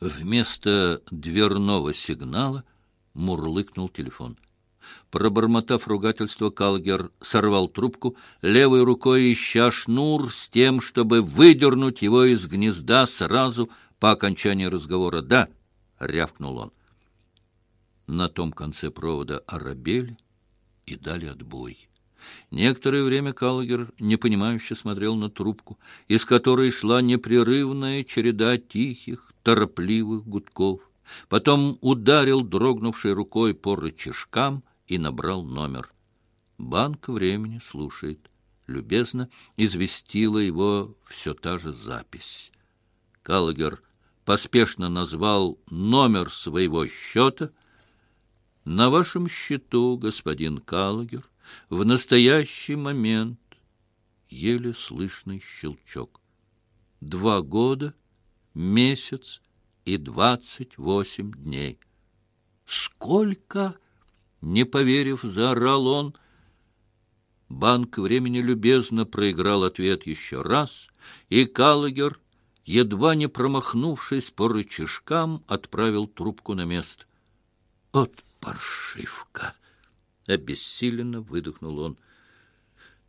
Вместо дверного сигнала мурлыкнул телефон. Пробормотав ругательство, Калгер сорвал трубку, левой рукой ища шнур с тем, чтобы выдернуть его из гнезда сразу по окончании разговора. «Да!» — рявкнул он. На том конце провода оробели и дали отбой. Некоторое время Калгер непонимающе смотрел на трубку, из которой шла непрерывная череда тихих, торопливых гудков. Потом ударил дрогнувшей рукой по рычажкам и набрал номер. Банк времени слушает. Любезно известила его все та же запись. Калгер поспешно назвал номер своего счета. «На вашем счету, господин Калгер, в настоящий момент еле слышный щелчок. Два года, месяц и двадцать восемь дней. «Сколько?» — не поверив, заорал он. Банк времени любезно проиграл ответ еще раз, и Каллигер, едва не промахнувшись по рычажкам, отправил трубку на место. «От паршивка!» — обессиленно выдохнул он.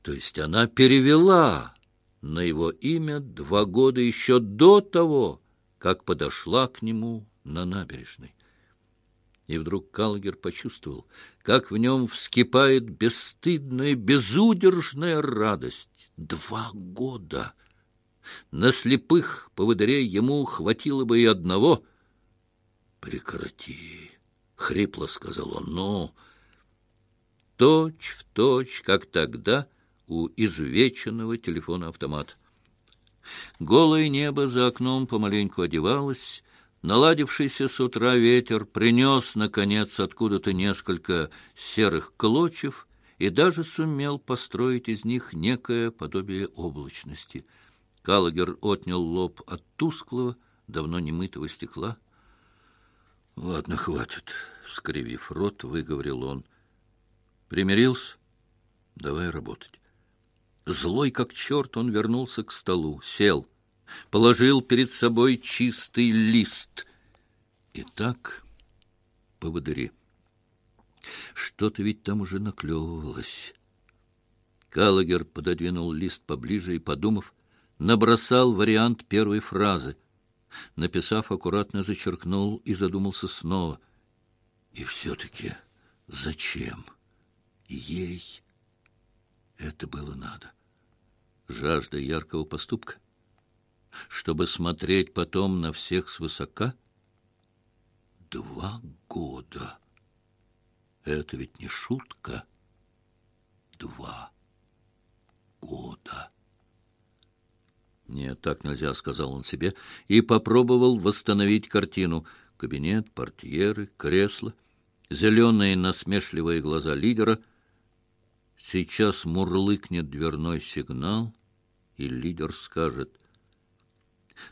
То есть она перевела на его имя два года еще до того, как подошла к нему на набережной. И вдруг Калгер почувствовал, как в нем вскипает бесстыдная, безудержная радость. Два года! На слепых поводырей ему хватило бы и одного. «Прекрати!» — хрипло сказал он. «Ну...» Точь в точь, как тогда у изувеченного телефона-автомата. Голое небо за окном помаленьку одевалось, Наладившийся с утра ветер принес, наконец, откуда-то несколько серых клочев и даже сумел построить из них некое подобие облачности. Калагер отнял лоб от тусклого, давно немытого стекла. — Ладно, хватит, — скривив рот, выговорил он. — Примирился? Давай работать. Злой как черт он вернулся к столу, сел, положил перед собой чистый лист. Итак, поводыри. Что-то ведь там уже наклевывалось. Калагер пододвинул лист поближе и, подумав, набросал вариант первой фразы. Написав, аккуратно зачеркнул и задумался снова. И все-таки зачем ей это было надо? Жажда яркого поступка? чтобы смотреть потом на всех свысока? Два года. Это ведь не шутка. Два года. Нет, так нельзя, сказал он себе, и попробовал восстановить картину. Кабинет, портьеры, кресло, зеленые насмешливые глаза лидера. Сейчас мурлыкнет дверной сигнал, и лидер скажет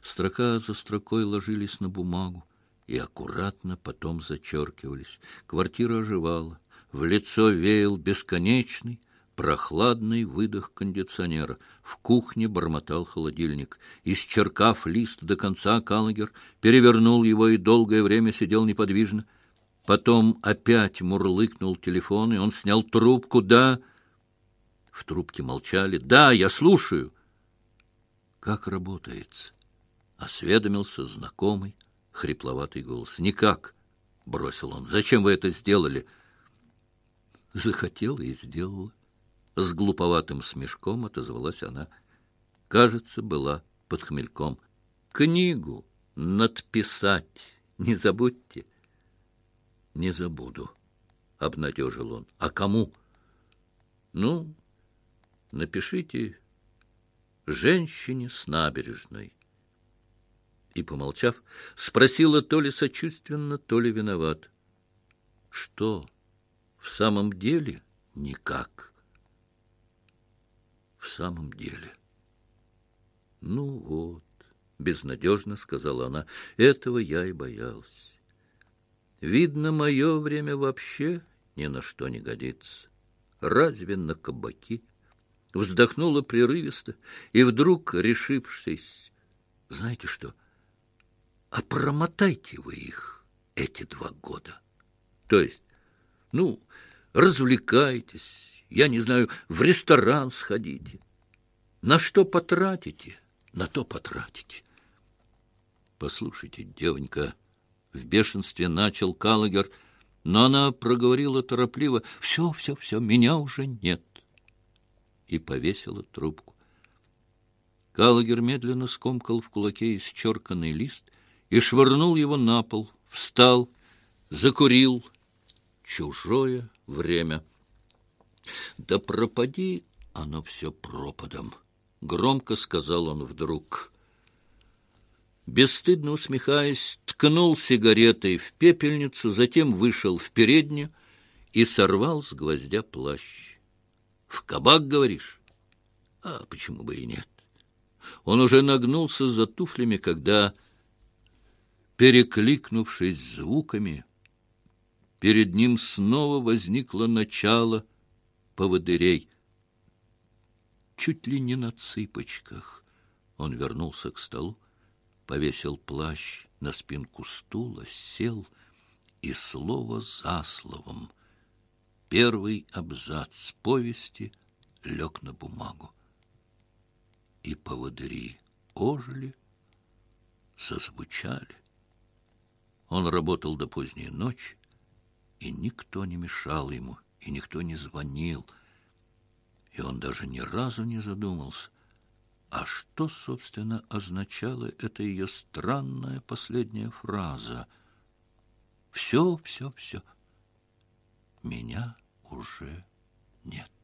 Строка за строкой ложились на бумагу и аккуратно потом зачеркивались. Квартира оживала. В лицо веял бесконечный, прохладный выдох кондиционера. В кухне бормотал холодильник. Исчеркав лист до конца, Каллагер перевернул его и долгое время сидел неподвижно. Потом опять мурлыкнул телефон, и он снял трубку. «Да». В трубке молчали. «Да, я слушаю». «Как работается?» осведомился знакомый хрипловатый голос. «Никак!» — бросил он. «Зачем вы это сделали?» Захотела и сделала. С глуповатым смешком отозвалась она. Кажется, была под хмельком. «Книгу надписать не забудьте». «Не забуду», — обнадежил он. «А кому?» «Ну, напишите женщине с набережной» и, помолчав, спросила то ли сочувственно, то ли виноват. — Что, в самом деле никак? — В самом деле. — Ну вот, — безнадежно сказала она, — этого я и боялась. Видно, мое время вообще ни на что не годится. Разве на кабаки? Вздохнула прерывисто и вдруг, решившись, знаете что — А промотайте вы их эти два года. То есть, ну, развлекайтесь, я не знаю, в ресторан сходите. На что потратите, на то потратите. Послушайте, девонька, в бешенстве начал Калагер, но она проговорила торопливо, «Все, все, все, меня уже нет» и повесила трубку. Калагер медленно скомкал в кулаке исчерканный лист и швырнул его на пол, встал, закурил. Чужое время. Да пропади оно все пропадом, — громко сказал он вдруг. Бесстыдно усмехаясь, ткнул сигаретой в пепельницу, затем вышел в переднюю и сорвал с гвоздя плащ. В кабак, говоришь? А почему бы и нет? Он уже нагнулся за туфлями, когда, перекликнувшись звуками, перед ним снова возникло начало поводырей. Чуть ли не на цыпочках он вернулся к столу, повесил плащ на спинку стула, сел и слово за словом — Первый абзац повести лег на бумагу. И поводыри ожили, созвучали. Он работал до поздней ночи, и никто не мешал ему, и никто не звонил. И он даже ни разу не задумался, а что, собственно, означала эта ее странная последняя фраза? «Все, все, все» меня уже нет.